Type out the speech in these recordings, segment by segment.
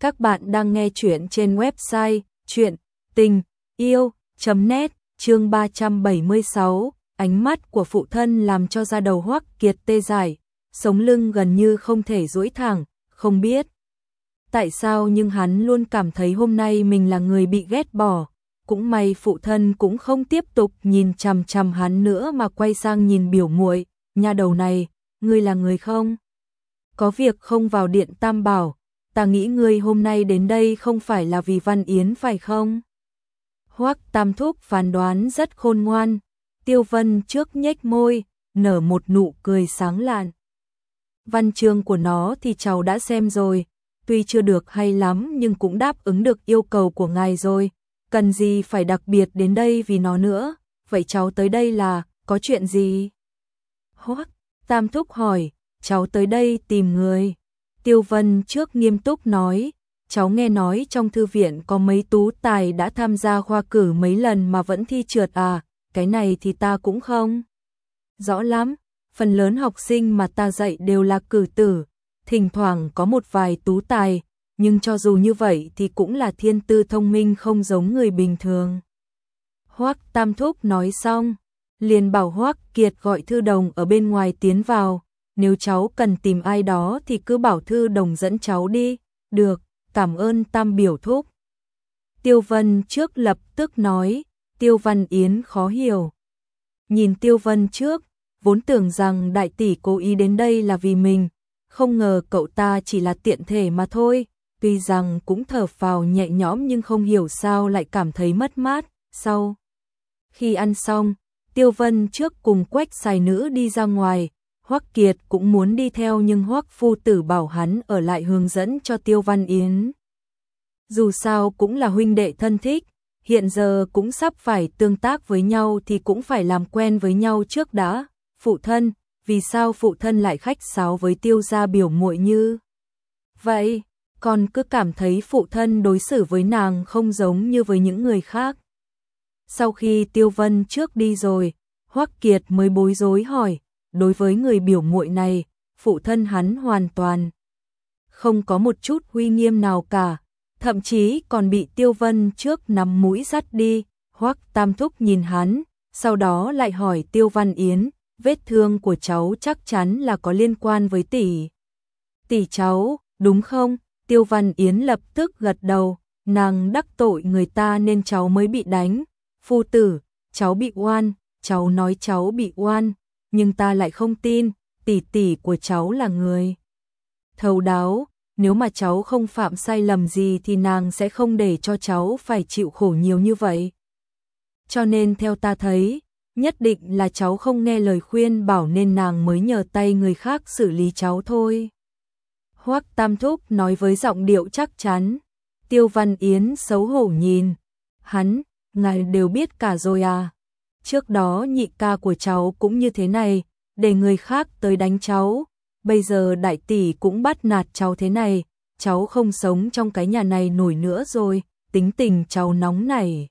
Các bạn đang nghe chuyện trên website chuyện tình yêu.net chương 376, ánh mắt của phụ thân làm cho da đầu hoắc kiệt tê dại, sống lưng gần như không thể duỗi thẳng, không biết. Tại sao nhưng hắn luôn cảm thấy hôm nay mình là người bị ghét bỏ, cũng may phụ thân cũng không tiếp tục nhìn chằm chằm hắn nữa mà quay sang nhìn biểu muội, nhà đầu này, ngươi là người không? Có việc không vào điện Tam Bảo, ta nghĩ ngươi hôm nay đến đây không phải là vì Văn Yến phải không? Hoắc Tam Thúc phán đoán rất khôn ngoan, Tiêu Vân trước nhếch môi, nở một nụ cười sáng lạn. Văn chương của nó thì cháu đã xem rồi, tuy chưa được hay lắm nhưng cũng đáp ứng được yêu cầu của ngài rồi, cần gì phải đặc biệt đến đây vì nó nữa, vậy cháu tới đây là, có chuyện gì? Hoắc Tam Thúc hỏi, cháu tới đây tìm người. Tiêu Vân trước nghiêm túc nói, cháu nghe nói trong thư viện có mấy tú tài đã tham gia khoa cử mấy lần mà vẫn thi trượt à, cái này thì ta cũng không. Rõ lắm, phần lớn học sinh mà ta dạy đều là cử tử, thỉnh thoảng có một vài tú tài, nhưng cho dù như vậy thì cũng là thiên tư thông minh không giống người bình thường. Hoắc Tam Thúc nói xong, liền bảo Hoắc Kiệt gọi thư đồng ở bên ngoài tiến vào, nếu cháu cần tìm ai đó thì cứ bảo thư đồng dẫn cháu đi, được, cảm ơn Tam biểu thúc. Tiêu Vân trước lập tức nói, Tiêu Văn Yến khó hiểu. Nhìn Tiêu Vân trước, vốn tưởng rằng đại tỷ cố ý đến đây là vì mình, không ngờ cậu ta chỉ là tiện thể mà thôi, tuy rằng cũng thở phào nhẹ nhõm nhưng không hiểu sao lại cảm thấy mất mát, sau. Khi ăn xong, Tiêu Vân trước cùng quách xài nữ đi ra ngoài, Hoắc Kiệt cũng muốn đi theo nhưng Hoắc phu tử bảo hắn ở lại hướng dẫn cho Tiêu Văn Yến. Dù sao cũng là huynh đệ thân thích, hiện giờ cũng sắp phải tương tác với nhau thì cũng phải làm quen với nhau trước đã. Phụ thân, vì sao phụ thân lại khách sáo với Tiêu gia biểu muội như vậy? Con cứ cảm thấy phụ thân đối xử với nàng không giống như với những người khác. Sau khi Tiêu Vân trước đi rồi, Hoắc Kiệt mới bối rối hỏi, đối với người biểu muội này, phụ thân hắn hoàn toàn không có một chút uy nghiêm nào cả, thậm chí còn bị Tiêu Vân trước nắm mũi dắt đi, Hoắc Tam Thúc nhìn hắn, sau đó lại hỏi Tiêu Văn Yến, vết thương của cháu chắc chắn là có liên quan với tỷ. Tỷ cháu, đúng không? Tiêu Văn Yến lập tức gật đầu, nàng đắc tội người ta nên cháu mới bị đánh. Phu tử, cháu bị oan, cháu nói cháu bị oan, nhưng ta lại không tin, tỷ tỷ của cháu là người. Thấu đáo, nếu mà cháu không phạm sai lầm gì thì nàng sẽ không để cho cháu phải chịu khổ nhiều như vậy. Cho nên theo ta thấy, nhất định là cháu không nghe lời khuyên bảo nên nàng mới nhờ tay người khác xử lý cháu thôi. Hoắc Tam Thúc nói với giọng điệu chắc chắn. Tiêu Văn Yến xấu hổ nhìn. Hắn, ngài đều biết cả rồi à. Trước đó nhị ca của cháu cũng như thế này, để người khác tới đánh cháu. Bây giờ đại tỷ cũng bắt nạt cháu thế này, cháu không sống trong cái nhà này nổi nữa rồi, tính tình cháu nóng này.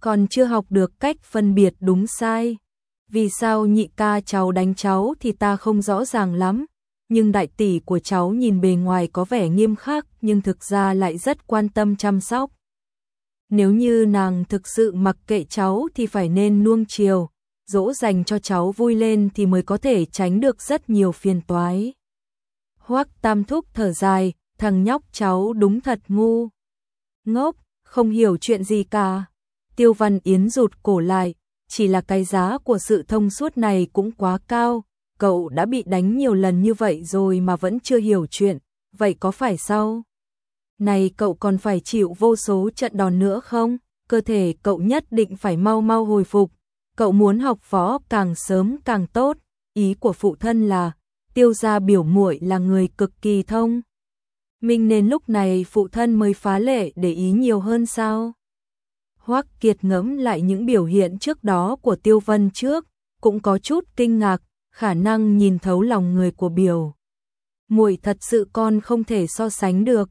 Còn chưa học được cách phân biệt đúng sai. Vì sao nhị ca cháu đánh cháu thì ta không rõ ràng lắm, nhưng đại tỷ của cháu nhìn bề ngoài có vẻ nghiêm khắc nhưng thực ra lại rất quan tâm chăm sóc. Nếu như nàng thực sự mặc kệ cháu thì phải nên nuông chiều, dỗ dành cho cháu vui lên thì mới có thể tránh được rất nhiều phiền toái. Hoắc Tam Thúc thở dài, thằng nhóc cháu đúng thật ngu. Ngốc, không hiểu chuyện gì cả. Tiêu Văn Yến rụt cổ lại, chỉ là cái giá của sự thông suốt này cũng quá cao, cậu đã bị đánh nhiều lần như vậy rồi mà vẫn chưa hiểu chuyện, vậy có phải sao? Này cậu còn phải chịu vô số trận đòn nữa không? Cơ thể cậu nhất định phải mau mau hồi phục, cậu muốn học võ càng sớm càng tốt, ý của phụ thân là tiêu gia biểu muội là người cực kỳ thông. Minh nên lúc này phụ thân mới phá lệ để ý nhiều hơn sao? Hoắc Kiệt ngẫm lại những biểu hiện trước đó của Tiêu Vân trước, cũng có chút kinh ngạc, khả năng nhìn thấu lòng người của biểu. Muội thật sự con không thể so sánh được,